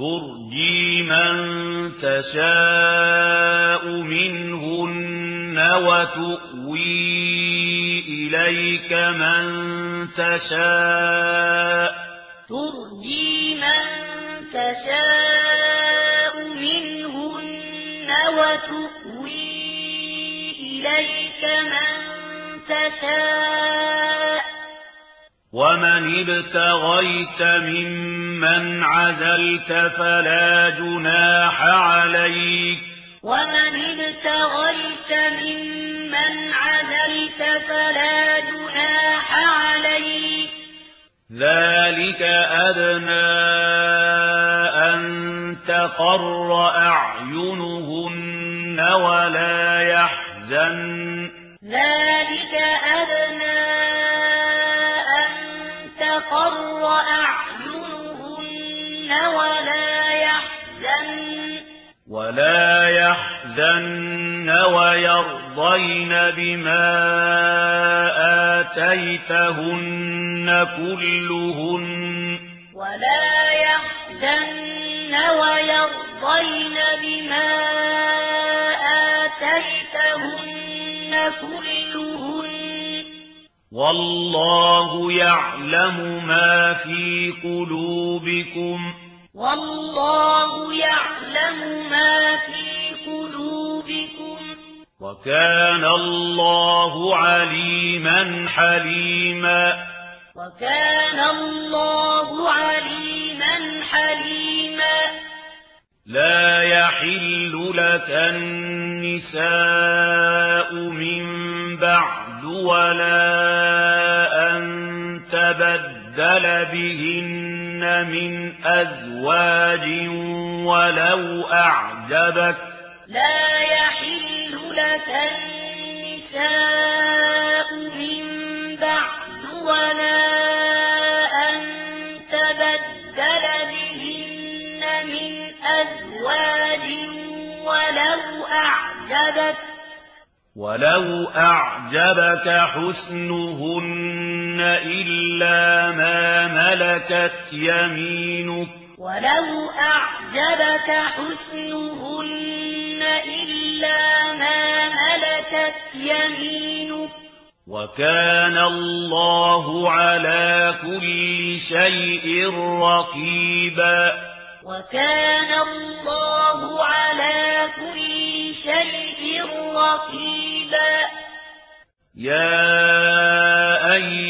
ترجي من تشاء منهن وتؤوي إليك من تشاء ومن ابتغيت ممن عزلت فلا جناح عليك ومن ابتغيت ممن عزلت فلا جناح عليك ذلك أدنى أن تقر أعينهن ولا يحزن ذلك أدنى أن تقر أعينهن ولا يحزن ويرضين بما آتيتهن كلهن ولا يحزن ويرضين بما والله يعلم ما في قلوبكم. والله يعلم ما في قلوبكم. وكان الله عليما حليما. وكان الله عليما حليما. لا يحل لك النساء من بعد ولا تبدل بهن من أزواج ولو أعجبك لا يحل لك النساء من بعد ولا أن تبدل بهن من أزواج ولو أعجبك ولو أعجبك حسنهن إلا ما ملكت يمينك ولو أعجبك حسنهن إلا ما ملكت يمينك وكان الله على كل شيء رقيبا وكان الله على كل شيء رقيبا يا أيها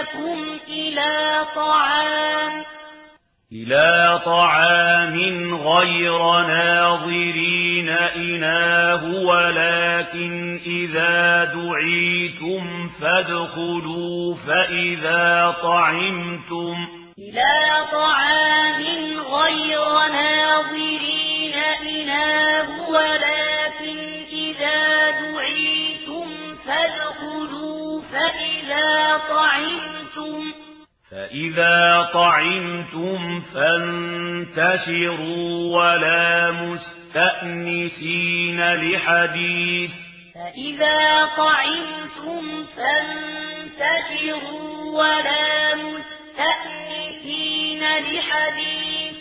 لكم إلى طعام إلى طعام غير ناظرين إناه ولكن إذا دعيتم فادخلوا فإذا طعمتم إلى طعام غير ناظرين إناه ولكن فَإِذَا طَعِمْتُمْ فَانْتَشِرُوا وَلَا مُسْتَأْنِسِينَ لِحَدِيثٍ فَإِذَا طَعِمْتُمْ فَانْتَشِرُوا وَلَا مُسْتَأْنِسِينَ لِحَدِيثٍ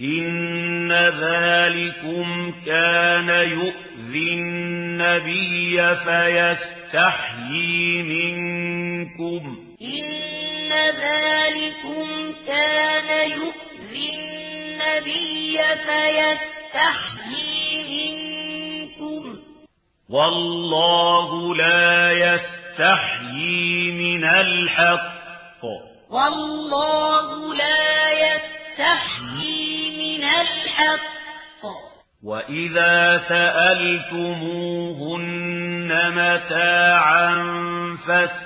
إِنَّ ذَلِكُمْ كَانَ يُؤْذِي النَّبِيَّ فَيَسْتَحْيِي مِنكُمْ إِنَّ ذلكم كان يؤذي النبي فيستحيي منكم. والله لا يستحيي من الحق. والله لا يستحيي من الحق. وَإِذَا سَأَلْتُمُوهُنَّ مَتَاعًا فَاسْأَلُوهُنَّ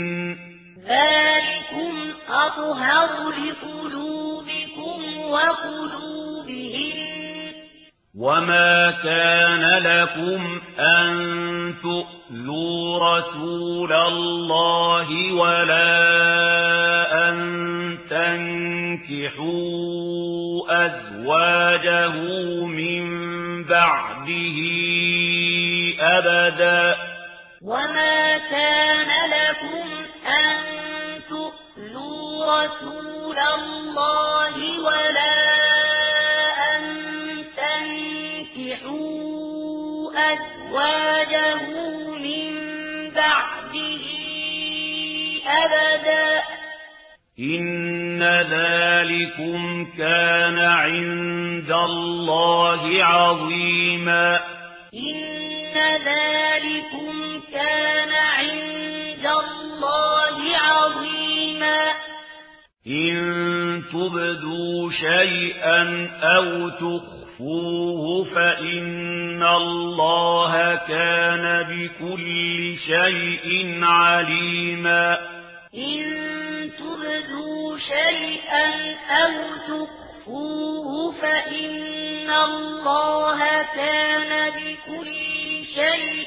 لقلوبكم وقلوبهم وما كان لكم أن تؤذوا رسول الله ولا أن تنكحوا أزواجه من بعده أبدا وما كان لكم رسول الله ولا أن تنكحوا أزواجه من بعده أبدا. إن ذلكم كان عند الله عظيما. إن ذلكم كان عند إن تبدوا شيئا أو تخفوه فإن الله كان بكل شيء عليما إن تبدوا شيئا أو تخفوه فإن الله كان بكل شيء